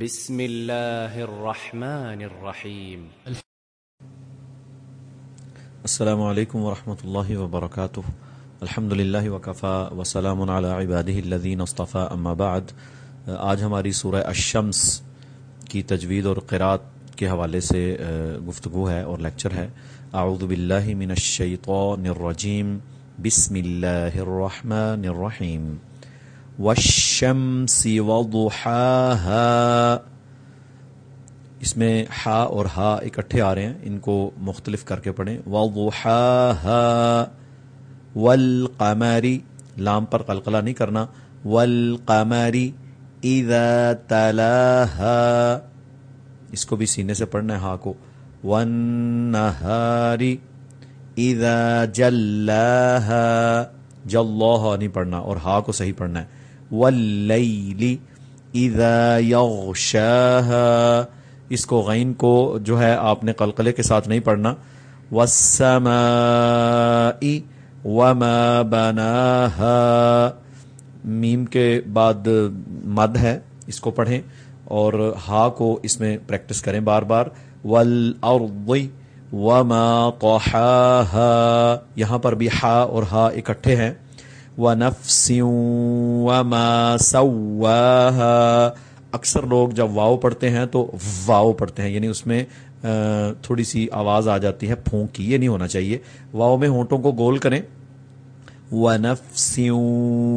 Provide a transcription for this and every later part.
بسم الله الرحمن الرحيم السلام علیکم ورحمۃ اللہ وبرکاتہ۔ الحمد للہ وقفا وسلام علی عبادہ الذین اصطفیٰ، اما بعد۔ آج ہماری سورہ الشمس کی تجوید اور قرات کے حوالے سے گفتگو ہے اور لیکچر ہے۔ اعوذ باللہ من الشیطان الرجیم۔ بسم اللہ الرحمن الرحیم۔ والشمس وضحاها۔ اس میں ہا اور ہا اکٹھے آ رہے ہیں، ان کو مختلف کر کے پڑھیں۔ وضحاها۔ والقمر۔ لام پر قلقلہ نہیں کرنا۔ والقمر اذا تلاها۔ اس کو بھی سینے سے پڑھنا ہے ہا کو۔ والنہار اذا جلاها۔ جلوہ نہیں پڑھنا اور ہا کو صحیح پڑھنا ہے۔ واللیل اذا یغشاها۔ اس کو غین کو جو ہے آپ نے قلقلے کے ساتھ نہیں پڑھنا۔ والسماء وما بناها۔ میم کے بعد مد ہے، اس کو پڑھیں۔ اور ہا کو اس میں پریکٹس کریں بار بار۔ والارض وما طحاها۔ یہاں پر بھی ہا اور ہا اکٹھے ہیں۔ ونفس وما سواها۔ اکثر لوگ جب واؤ پڑھتے ہیں تو واؤ پڑھتے ہیں یعنی اس میں تھوڑی سی آواز آ جاتی ہے پھونک کی یہ نہیں ہونا چاہیے۔ واؤ میں ہونٹوں کو گول کریں۔ وَنَفْسٍ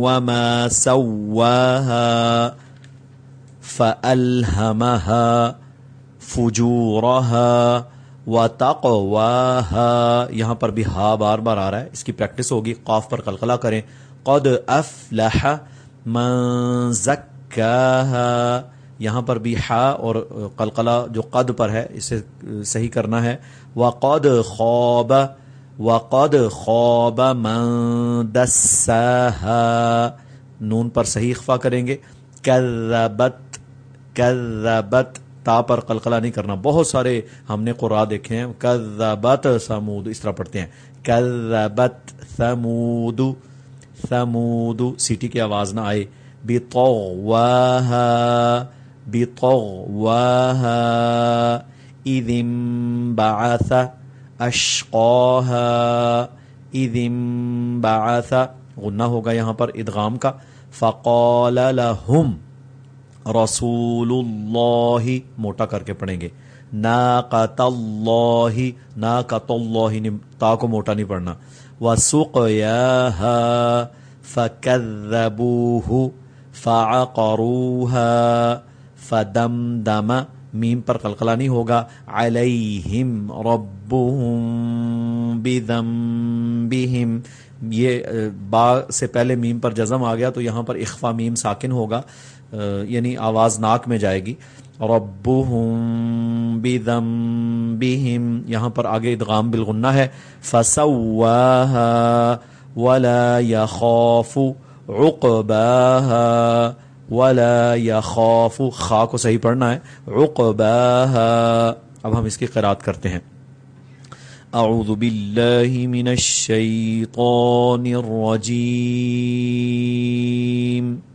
وَمَا سَوَّاهَا فَأَلْهَمَهَا فُجُورَهَا۔ وَتَقْوَاهَا۔ یہاں پر بھی ہا بار بار آ رہا ہے۔ اس کی پریکٹس ہوگی۔ قاف پر قلقلہ کریں۔ قد افلح من یہاں پر بھی ہا اور قلقلہ جو قد پر ہے، اسے صحیح کرنا ہے۔ وقد خواب وقد خواب من دساها۔ نون پر صحیح اخفا کریں گے۔ کذبت کذبت تا پر قلقلہ نہیں کرنا۔ بہت سارے ہم نے قرآ دیکھے ہیں۔ کذبت سمود، اس طرح پڑھتے ہیں۔ کذبت ثمود ثمود سیٹی کی آواز نہ آئے۔ بطغواها بطغواها اذ انبعث اشقاها اذ انبعث۔ غنہ ہوگا یہاں پر ادغام کا۔ فقال لهم رسول اللہ موٹا کر کے پڑھیں گے ناقت اللہ ناقت اللہ تا کو موٹا نہیں پڑھنا وسقياها فكذبوه فعقروها فدمدم میم پر قلقلہ نہیں ہوگا علیہم ربهم بذنبهم یہ با سے پہلے میم پر جزم آ گیا تو یہاں پر اخفا میم ساکن ہوگا یعنی آواز ناک میں جائے گی۔ ربهم بذنبهم، یہاں پر آگے ادغام بالغنہ ہے۔ فسواها ولا يخاف عقباها ولا يخاف خا کو صحیح پڑھنا ہے۔ عقباها، اب ہم اس کی قرات کرتے ہیں۔ اعوذ باللہ من الشیطان الرجیم۔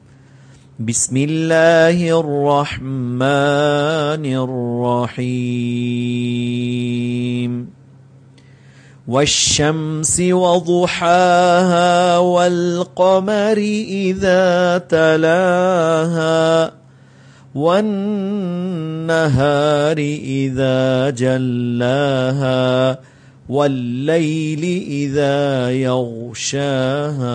بسم اللہ الرحمن الرحیم والشمس وضحاها والقمر إذا تلاها والنهار إذا جلاها والليل إذا يغشاها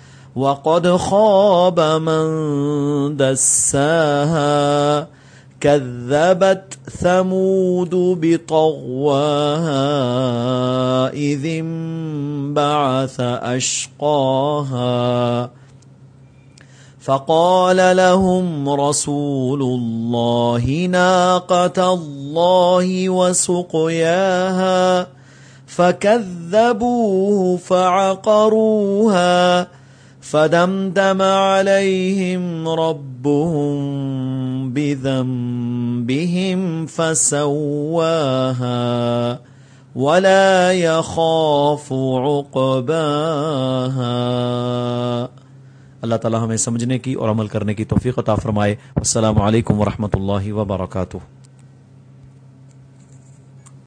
وقد خاب من دساها كذبت ثمود بطغواها إذ انبعث أشقاها فقال لهم رسول الله ناقة الله الله وسقياها فكذبوه فعقروها فدمدم عليهم ربهم بذنبهم فسواها ولا يخاف عقباها اللہ تعالی ہمیں سمجھنے کی اور عمل کرنے کی توفیق عطا فرمائے۔ السلام علیکم ورحمۃ اللہ وبرکاتہ۔